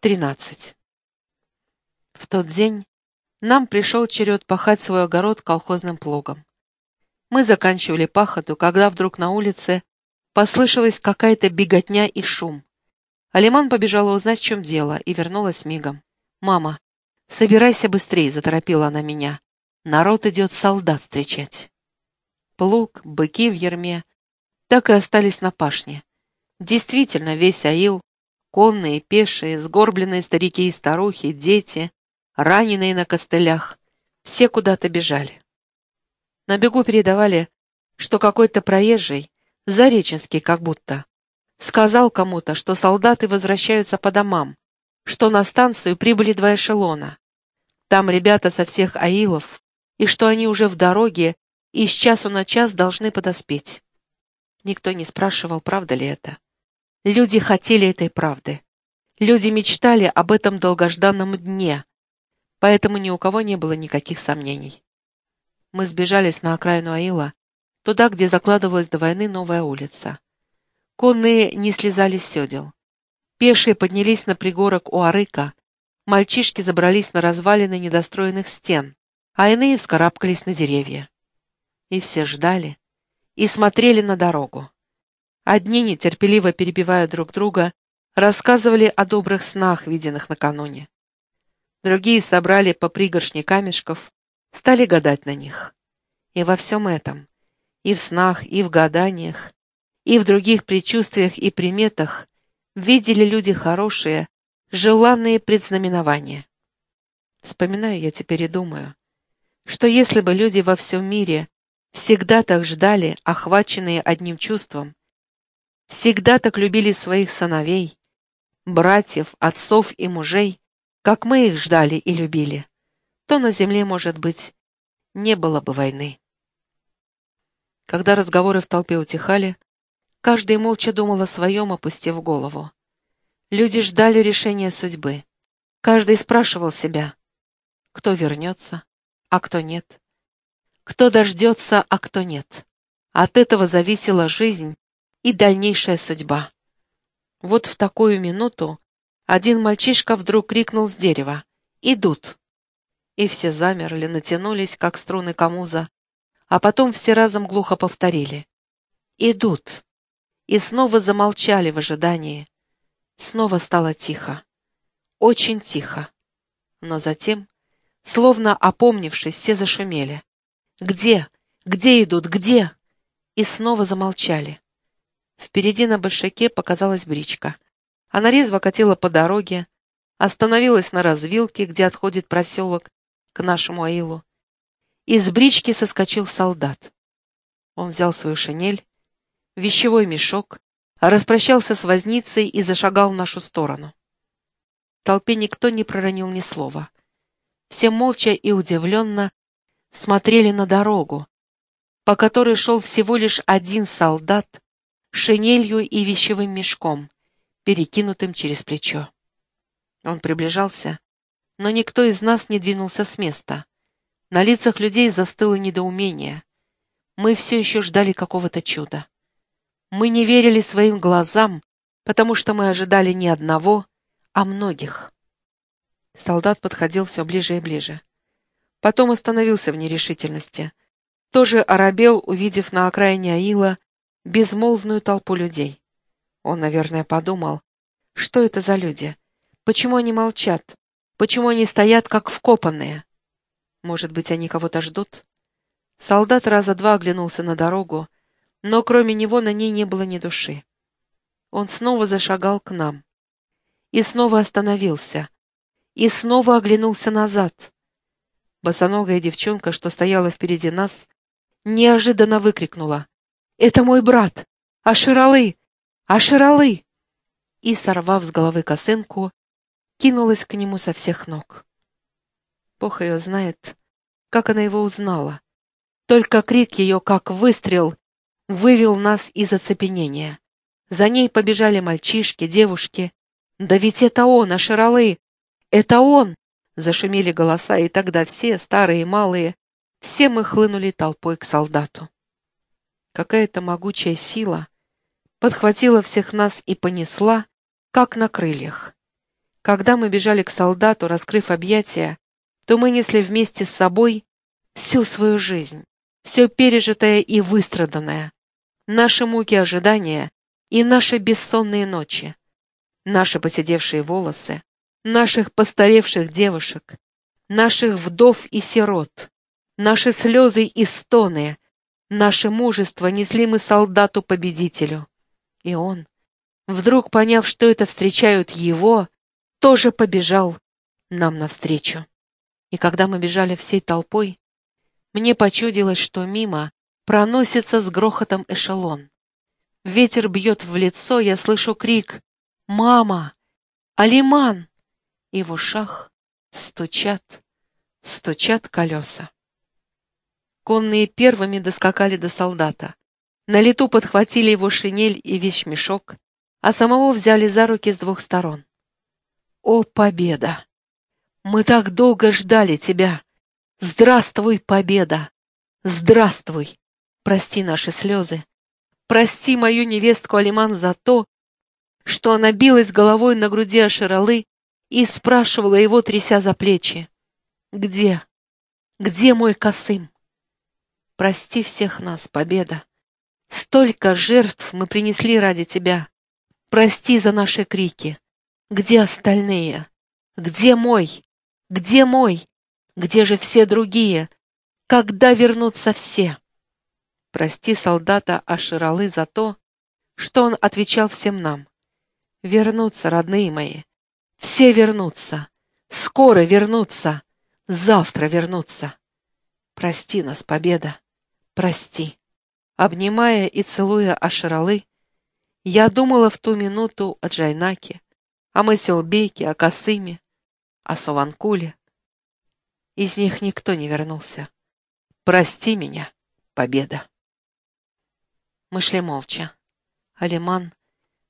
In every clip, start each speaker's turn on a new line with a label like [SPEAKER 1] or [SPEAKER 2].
[SPEAKER 1] 13. В тот день нам пришел черед пахать свой огород колхозным плугом. Мы заканчивали пахоту, когда вдруг на улице послышалась какая-то беготня и шум. Алиман побежала узнать, в чем дело, и вернулась мигом. «Мама, собирайся быстрее», — заторопила она меня. «Народ идет солдат встречать». Плуг, быки в ерме так и остались на пашне. Действительно, весь аил Конные, пешие, сгорбленные старики и старухи, дети, раненые на костылях. Все куда-то бежали. На бегу передавали, что какой-то проезжий, зареченский как будто, сказал кому-то, что солдаты возвращаются по домам, что на станцию прибыли два эшелона. Там ребята со всех аилов, и что они уже в дороге и с часу на час должны подоспеть. Никто не спрашивал, правда ли это. Люди хотели этой правды. Люди мечтали об этом долгожданном дне, поэтому ни у кого не было никаких сомнений. Мы сбежались на окраину Аила, туда, где закладывалась до войны новая улица. Конные не слезали с седел. Пешие поднялись на пригорок у Арыка, мальчишки забрались на развалины недостроенных стен, а иные вскарабкались на деревья. И все ждали и смотрели на дорогу. Одни, нетерпеливо перебивая друг друга, рассказывали о добрых снах, виденных накануне. Другие собрали по пригоршне камешков, стали гадать на них. И во всем этом, и в снах, и в гаданиях, и в других предчувствиях и приметах видели люди хорошие, желанные предзнаменования. Вспоминаю я теперь и думаю, что если бы люди во всем мире всегда так ждали, охваченные одним чувством, всегда так любили своих сыновей, братьев, отцов и мужей, как мы их ждали и любили, то на земле, может быть, не было бы войны. Когда разговоры в толпе утихали, каждый молча думал о своем, опустив голову. Люди ждали решения судьбы. Каждый спрашивал себя, кто вернется, а кто нет. Кто дождется, а кто нет. От этого зависела жизнь и дальнейшая судьба. Вот в такую минуту один мальчишка вдруг крикнул с дерева «Идут!» И все замерли, натянулись, как струны камуза, а потом все разом глухо повторили «Идут!» И снова замолчали в ожидании. Снова стало тихо. Очень тихо. Но затем, словно опомнившись, все зашумели. «Где? Где идут? Где?» И снова замолчали. Впереди на большаке показалась бричка. Она резво катила по дороге, остановилась на развилке, где отходит проселок к нашему аилу. Из брички соскочил солдат. Он взял свою шинель, вещевой мешок, распрощался с возницей и зашагал в нашу сторону. В толпе никто не проронил ни слова. Все молча и удивленно смотрели на дорогу, по которой шел всего лишь один солдат шинелью и вещевым мешком, перекинутым через плечо. Он приближался, но никто из нас не двинулся с места. На лицах людей застыло недоумение. Мы все еще ждали какого-то чуда. Мы не верили своим глазам, потому что мы ожидали не одного, а многих. Солдат подходил все ближе и ближе. Потом остановился в нерешительности. Тоже оробел, увидев на окраине Аила безмолвную толпу людей. Он, наверное, подумал, что это за люди? Почему они молчат? Почему они стоят, как вкопанные? Может быть, они кого-то ждут? Солдат раза два оглянулся на дорогу, но кроме него на ней не было ни души. Он снова зашагал к нам. И снова остановился. И снова оглянулся назад. Босоногая девчонка, что стояла впереди нас, неожиданно выкрикнула. Это мой брат! Аширалы! Аширалы!» И, сорвав с головы косынку, кинулась к нему со всех ног. Бог ее знает, как она его узнала. Только крик ее, как выстрел, вывел нас из оцепенения. За ней побежали мальчишки, девушки. «Да ведь это он, Аширалы! Это он!» Зашумели голоса, и тогда все, старые и малые, все мы хлынули толпой к солдату. Какая-то могучая сила подхватила всех нас и понесла, как на крыльях. Когда мы бежали к солдату, раскрыв объятия, то мы несли вместе с собой всю свою жизнь, все пережитое и выстраданное, наши муки ожидания и наши бессонные ночи, наши посидевшие волосы, наших постаревших девушек, наших вдов и сирот, наши слезы и стоны, наше мужество несли мы солдату-победителю. И он, вдруг поняв, что это встречают его, тоже побежал нам навстречу. И когда мы бежали всей толпой, мне почудилось, что мимо проносится с грохотом эшелон. Ветер бьет в лицо, я слышу крик «Мама! Алиман!» И в ушах стучат, стучат колеса. Конные первыми доскакали до солдата. На лету подхватили его шинель и вещмешок, а самого взяли за руки с двух сторон. О, победа! Мы так долго ждали тебя! Здравствуй, победа! Здравствуй! Прости наши слезы. Прости мою невестку Алиман за то, что она билась головой на груди Аширалы и спрашивала его, тряся за плечи. «Где? Где мой Косым?» Прости всех нас, победа. Столько жертв мы принесли ради тебя. Прости за наши крики. Где остальные? Где мой? Где мой? Где же все другие? Когда вернутся все? Прости солдата Аширалы за то, что он отвечал всем нам. Вернутся, родные мои. Все вернутся. Скоро вернутся. Завтра вернутся. Прости нас, победа. Прости. Обнимая и целуя Аширалы, я думала в ту минуту о Джайнаке, о Масилбеке, о Касыме, о Суванкуле. Из них никто не вернулся. Прости меня, победа. Мы шли молча. Алиман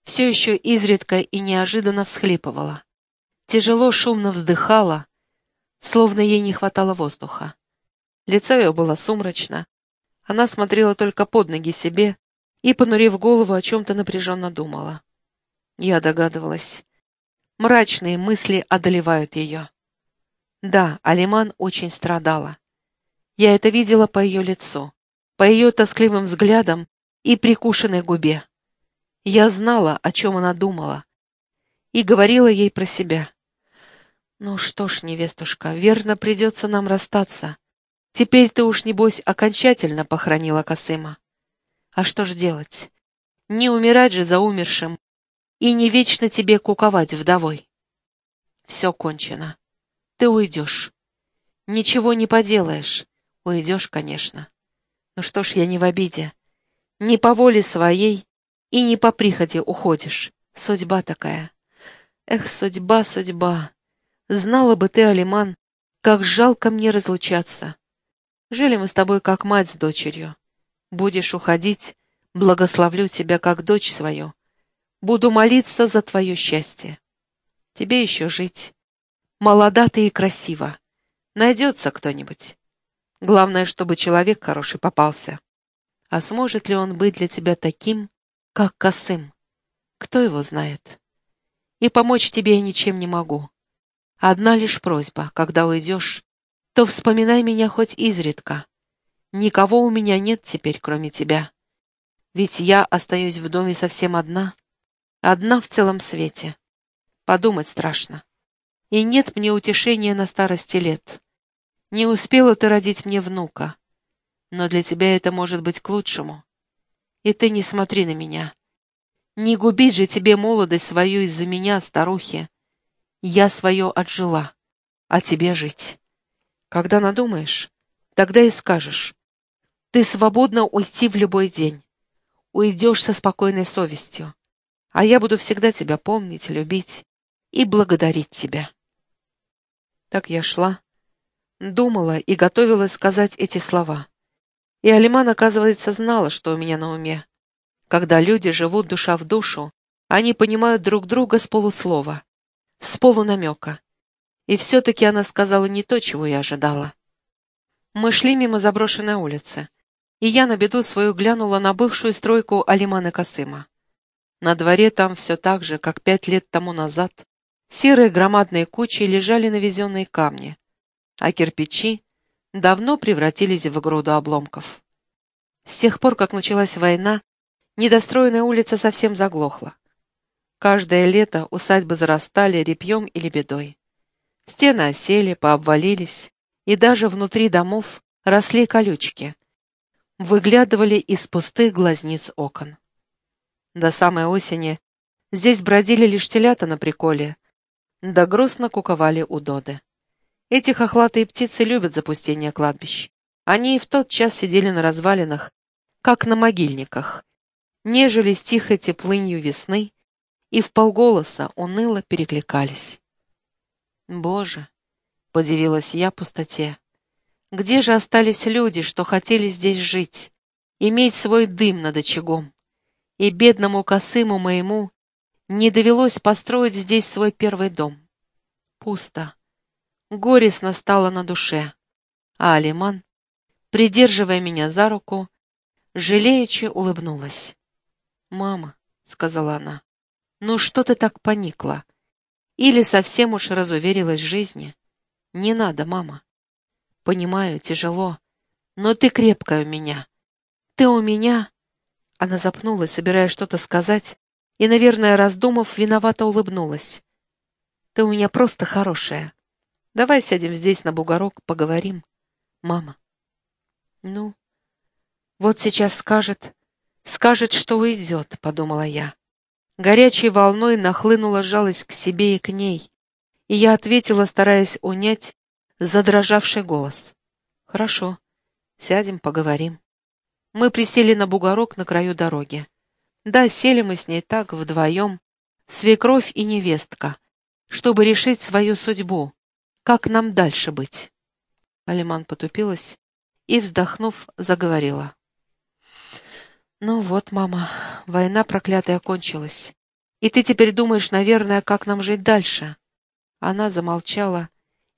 [SPEAKER 1] все еще изредка и неожиданно всхлипывала. Тяжело, шумно вздыхала, словно ей не хватало воздуха. Лицо ее было сумрачно. Она смотрела только под ноги себе и, понурив голову, о чем-то напряженно думала. Я догадывалась. Мрачные мысли одолевают ее. Да, Алиман очень страдала. Я это видела по ее лицу, по ее тоскливым взглядам и прикушенной губе. Я знала, о чем она думала, и говорила ей про себя. «Ну что ж, невестушка, верно, придется нам расстаться. Теперь ты уж, небось, окончательно похоронила Косыма. А что ж делать? Не умирать же за умершим и не вечно тебе куковать вдовой. Все кончено. Ты уйдешь. Ничего не поделаешь. Уйдешь, конечно. Ну что ж, я не в обиде. Не по воле своей и не по приходе уходишь. Судьба такая. Эх, судьба, судьба. Знала бы ты, Алиман, как жалко мне разлучаться. Жили мы с тобой как мать с дочерью. Будешь уходить, благословлю тебя как дочь свою. Буду молиться за твое счастье. Тебе еще жить. Молода ты и красива. Найдется кто-нибудь. Главное, чтобы человек хороший попался. А сможет ли он быть для тебя таким, как Косым? Кто его знает? И помочь тебе я ничем не могу. Одна лишь просьба, когда уйдешь, то вспоминай меня хоть изредка. Никого у меня нет теперь, кроме тебя. Ведь я остаюсь в доме совсем одна. Одна в целом свете. Подумать страшно. И нет мне утешения на старости лет. Не успела ты родить мне внука. Но для тебя это может быть к лучшему. И ты не смотри на меня. Не губить же тебе молодость свою из-за меня, старухи. Я свое отжила, а тебе жить. Когда надумаешь, тогда и скажешь. Ты свободна уйти в любой день. Уйдешь со спокойной совестью а я буду всегда тебя помнить, любить и благодарить тебя. Так я шла, думала и готовилась сказать эти слова. И Алиман, оказывается, знала, что у меня на уме. Когда люди живут душа в душу, они понимают друг друга с полуслова, с полунамека. И все-таки она сказала не то, чего я ожидала. Мы шли мимо заброшенной улицы, и я на беду свою глянула на бывшую стройку Алимана Касыма. На дворе там все так же, как пять лет тому назад. Серые громадные кучи лежали на везенные камни, а кирпичи давно превратились в груду обломков. С тех пор, как началась война, недостроенная улица совсем заглохла. Каждое лето усадьбы зарастали репьем и лебедой. Стены осели, пообвалились, и даже внутри домов росли колючки. Выглядывали из пустых глазниц окон. До самой осени здесь бродили лишь телята на приколе, да грустно куковали удоды. Эти хохлатые птицы любят запустение кладбищ. Они и в тот час сидели на развалинах, как на могильниках, нежились тихой теплынью весны и в полголоса уныло перекликались. «Боже!» — подивилась я пустоте. «Где же остались люди, что хотели здесь жить, иметь свой дым над очагом? И бедному косыму моему не довелось построить здесь свой первый дом. Пусто. Горестно стало на душе. А Алиман, придерживая меня за руку, жалеючи улыбнулась. «Мама», — сказала она, — «ну что ты так поникла? Или совсем уж разуверилась в жизни? Не надо, мама. Понимаю, тяжело, но ты крепкая у меня. Ты у меня...» Она запнулась, собираясь что-то сказать, и, наверное, раздумав, виновато улыбнулась. «Ты у меня просто хорошая. Давай сядем здесь на бугорок, поговорим, мама». «Ну, вот сейчас скажет, скажет, что уйдет», — подумала я. Горячей волной нахлынула жалость к себе и к ней, и я ответила, стараясь унять задрожавший голос. «Хорошо, сядем, поговорим». Мы присели на бугорок на краю дороги. Да, сели мы с ней так, вдвоем, свекровь и невестка, чтобы решить свою судьбу, как нам дальше быть. Алиман потупилась и, вздохнув, заговорила. «Ну вот, мама, война проклятая кончилась. И ты теперь думаешь, наверное, как нам жить дальше?» Она замолчала,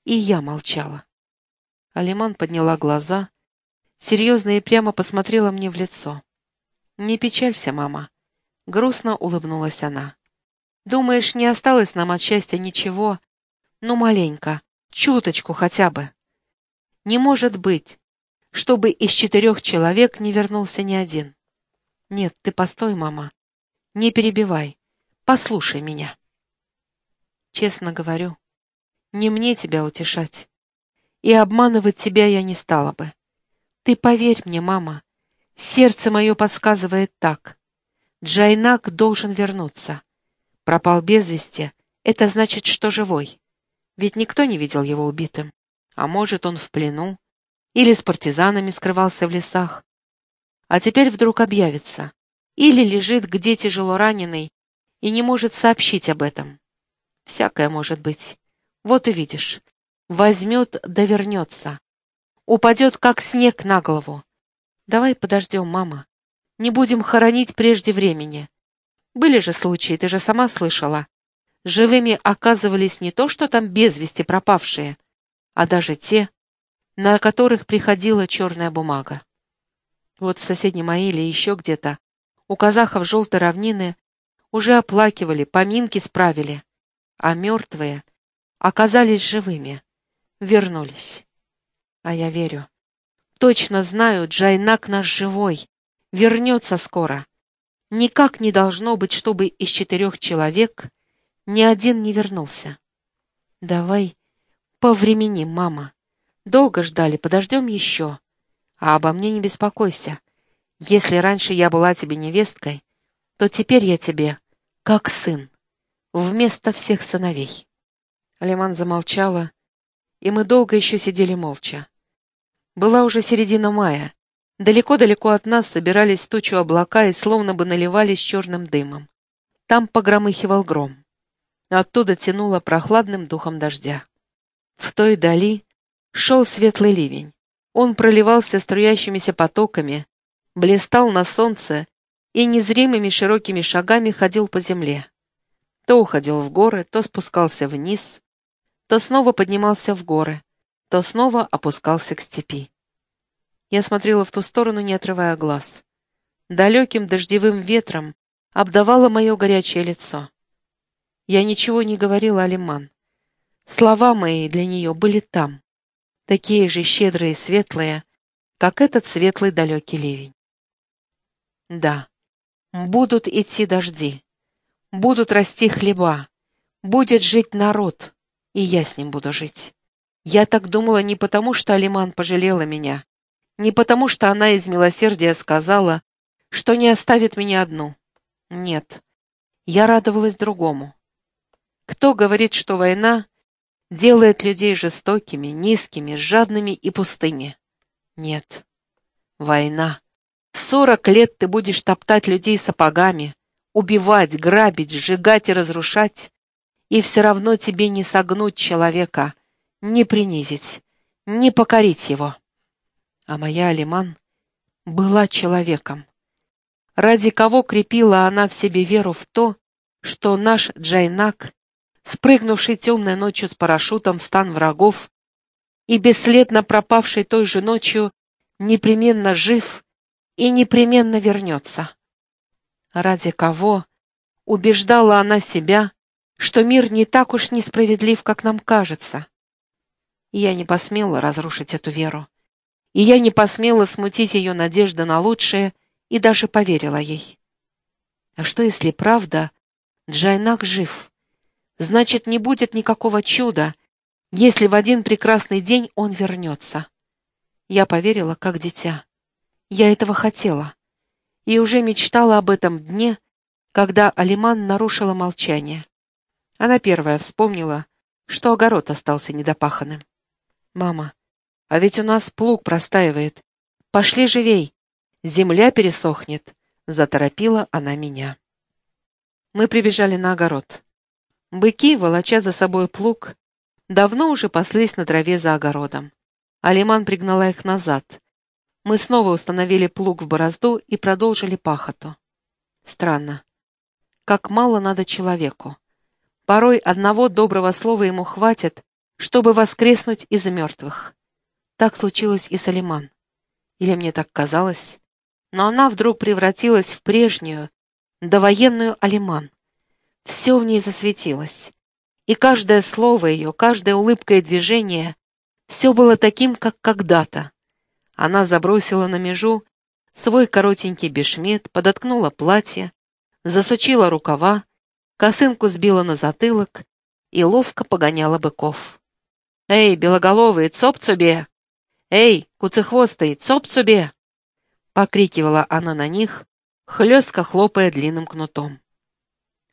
[SPEAKER 1] и я молчала. Алиман подняла глаза, серьезно и прямо посмотрела мне в лицо. «Не печалься, мама. Грустно улыбнулась она. «Думаешь, не осталось нам от счастья ничего? Ну, маленько, чуточку хотя бы. Не может быть, чтобы из четырех человек не вернулся ни один. Нет, ты постой, мама. Не перебивай. Послушай меня. Честно говорю, не мне тебя утешать. И обманывать тебя я не стала бы. Ты поверь мне, мама, сердце мое подсказывает так. Джайнак должен вернуться. Пропал без вести. Это значит, что живой. Ведь никто не видел его убитым. А может, он в плену. Или с партизанами скрывался в лесах. А теперь вдруг объявится. Или лежит где тяжело раненый и не может сообщить об этом. Всякое может быть. Вот увидишь. Возьмет да вернется. Упадет, как снег на голову. Давай подождем, мама. Не будем хоронить прежде времени. Были же случаи, ты же сама слышала. Живыми оказывались не то, что там без вести пропавшие, а даже те, на которых приходила черная бумага. Вот в соседнем Аиле еще где-то у казахов желтой равнины уже оплакивали, поминки справили, а мертвые оказались живыми, вернулись. А я верю. Точно знаю, Джайнак наш живой, вернется скоро. Никак не должно быть, чтобы из четырех человек ни один не вернулся. Давай повременим, мама. Долго ждали, подождем еще. А обо мне не беспокойся. Если раньше я была тебе невесткой, то теперь я тебе как сын, вместо всех сыновей. Алиман замолчала, и мы долго еще сидели молча. Была уже середина мая, Далеко-далеко от нас собирались тучу облака и словно бы наливались черным дымом. Там погромыхивал гром. Оттуда тянуло прохладным духом дождя. В той дали шел светлый ливень. Он проливался струящимися потоками, блистал на солнце и незримыми широкими шагами ходил по земле. То уходил в горы, то спускался вниз, то снова поднимался в горы, то снова опускался к степи. Я смотрела в ту сторону, не отрывая глаз. Далеким дождевым ветром обдавало мое горячее лицо. Я ничего не говорила Алиман. Слова мои для нее были там, такие же щедрые и светлые, как этот светлый далекий ливень. Да, будут идти дожди, будут расти хлеба, будет жить народ, и я с ним буду жить. Я так думала не потому, что Алиман пожалела меня, не потому, что она из милосердия сказала, что не оставит меня одну. Нет, я радовалась другому. Кто говорит, что война делает людей жестокими, низкими, жадными и пустыми? Нет. Война. Сорок лет ты будешь топтать людей сапогами, убивать, грабить, сжигать и разрушать, и все равно тебе не согнуть человека, не принизить, не покорить его. А моя Алиман была человеком. Ради кого крепила она в себе веру в то, что наш Джайнак, спрыгнувший темной ночью с парашютом в стан врагов и бесследно пропавший той же ночью, непременно жив и непременно вернется. Ради кого убеждала она себя, что мир не так уж несправедлив, как нам кажется. И я не посмела разрушить эту веру. И я не посмела смутить ее надежды на лучшее и даже поверила ей. А что, если правда, Джайнак жив? Значит, не будет никакого чуда, если в один прекрасный день он вернется. Я поверила, как дитя. Я этого хотела. И уже мечтала об этом дне, когда Алиман нарушила молчание. Она первая вспомнила, что огород остался недопаханным. «Мама, а ведь у нас плуг простаивает. Пошли живей, земля пересохнет», — заторопила она меня. Мы прибежали на огород. Быки, волоча за собой плуг, давно уже паслись на траве за огородом. Алиман пригнала их назад. Мы снова установили плуг в борозду и продолжили пахоту. Странно. Как мало надо человеку. Порой одного доброго слова ему хватит, чтобы воскреснуть из мертвых. Так случилось и с Алиман. Или мне так казалось? Но она вдруг превратилась в прежнюю, довоенную Алиман. Все в ней засветилось. И каждое слово ее, каждая улыбка и движение — все было таким, как когда-то. Она забросила на межу свой коротенький бешмет, подоткнула платье, засучила рукава, косынку сбила на затылок и ловко погоняла быков. «Эй, белоголовый, цоп-цубе! Эй, куцехвостый, цоп-цубе!» Покрикивала она на них, хлестко хлопая длинным кнутом.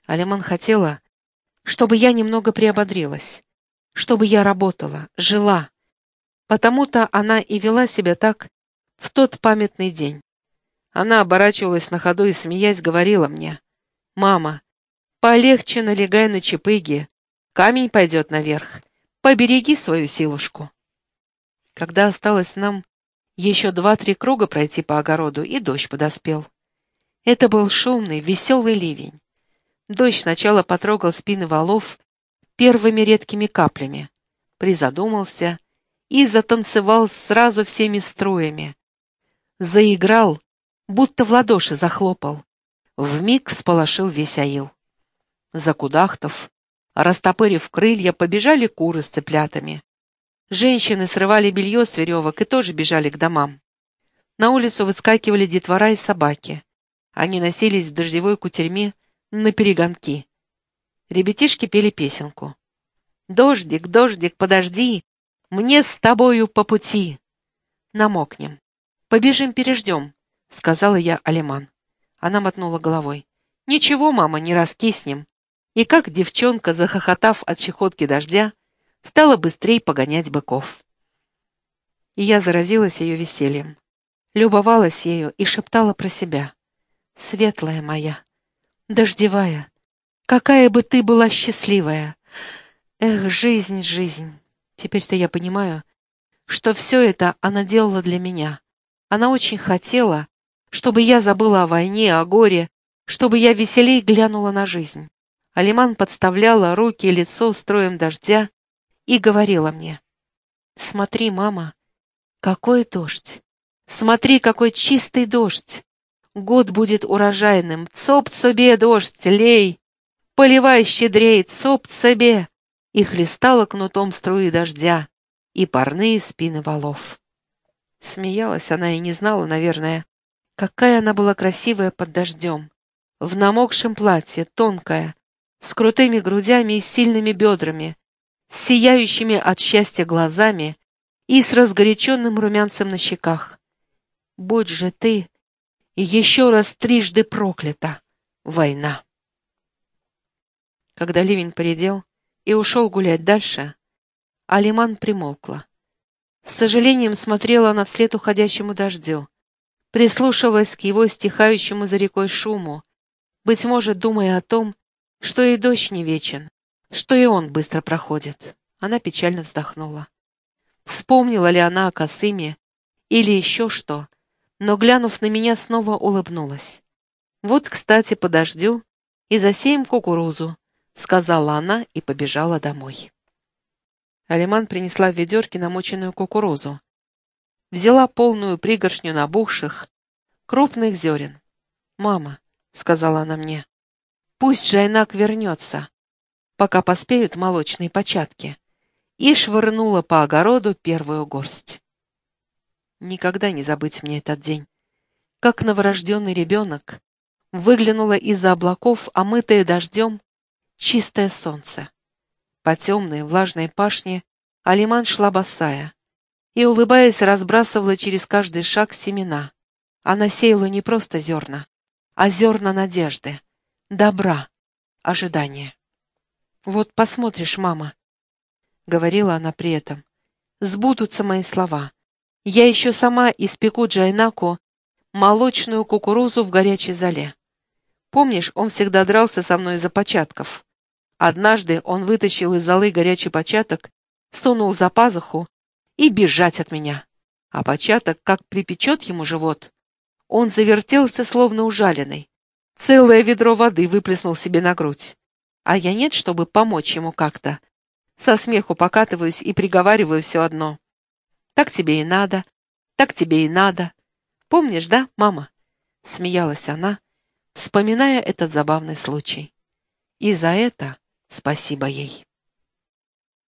[SPEAKER 1] Алиман хотела, чтобы я немного приободрилась, чтобы я работала, жила. Потому-то она и вела себя так в тот памятный день. Она оборачивалась на ходу и, смеясь, говорила мне, «Мама, полегче налегай на чепыги, камень пойдет наверх, побереги свою силушку». Когда осталось нам еще два-три круга пройти по огороду, и дождь подоспел. Это был шумный, веселый ливень. Дождь сначала потрогал спины валов первыми редкими каплями, призадумался и затанцевал сразу всеми струями. Заиграл, будто в ладоши захлопал. Вмиг всполошил весь аил. Закудахтов, растопырив крылья, побежали куры с цыплятами. Женщины срывали белье с веревок и тоже бежали к домам. На улицу выскакивали детвора и собаки. Они носились в дождевой кутерьме на перегонки. Ребятишки пели песенку. «Дождик, дождик, подожди, мне с тобою по пути». «Намокнем. Побежим, переждем», — сказала я Алиман. Она мотнула головой. «Ничего, мама, не раскиснем». И как девчонка, захохотав от чехотки дождя, стала быстрее погонять быков. И я заразилась ее весельем, любовалась ею и шептала про себя светлая моя, дождевая, какая бы ты была счастливая. Эх, жизнь, жизнь. Теперь-то я понимаю, что все это она делала для меня. Она очень хотела, чтобы я забыла о войне, о горе, чтобы я веселей глянула на жизнь. Алиман подставляла руки и лицо строем дождя и говорила мне, «Смотри, мама, какой дождь! Смотри, какой чистый дождь! Год будет урожайным. Цоп-цобе, дождь, лей. Поливай щедреет, соп себе!» И хлестала кнутом струи дождя и парные спины валов. Смеялась она и не знала, наверное, какая она была красивая под дождем. В намокшем платье, тонкая, с крутыми грудями и сильными бедрами, сияющими от счастья глазами и с разгоряченным румянцем на щеках. Будь же ты еще раз трижды проклята, война. Когда ливень поредел и ушел гулять дальше, Алиман примолкла. С сожалением смотрела она вслед уходящему дождю, прислушивалась к его стихающему за рекой шуму, быть может, думая о том, что и дождь не вечен, что и он быстро проходит. Она печально вздохнула. Вспомнила ли она о Косыме или еще что, но, глянув на меня, снова улыбнулась. «Вот, кстати, подождю и засеем кукурузу», — сказала она и побежала домой. Алиман принесла в ведерке намоченную кукурузу. Взяла полную пригоршню набухших, крупных зерен. «Мама», — сказала она мне, — «пусть Жайнак вернется, пока поспеют молочные початки», и швырнула по огороду первую горсть. Никогда не забыть мне этот день. Как новорожденный ребенок выглянуло из-за облаков, омытое дождем, чистое солнце. По темной, влажной пашне Алиман шла босая и, улыбаясь, разбрасывала через каждый шаг семена. Она сеяла не просто зерна, а зерна надежды, добра, ожидания. «Вот посмотришь, мама», — говорила она при этом, — «сбудутся мои слова. Я еще сама испеку Джайнаку молочную кукурузу в горячей зале. Помнишь, он всегда дрался со мной из-за початков?» Однажды он вытащил из золы горячий початок, сунул за пазуху и бежать от меня. А початок, как припечет ему живот, он завертелся, словно ужаленный. Целое ведро воды выплеснул себе на грудь. А я нет, чтобы помочь ему как-то. Со смеху покатываюсь и приговариваю все одно. Так тебе и надо, так тебе и надо. Помнишь, да, мама? Смеялась она, вспоминая этот забавный случай. И за это Спасибо ей.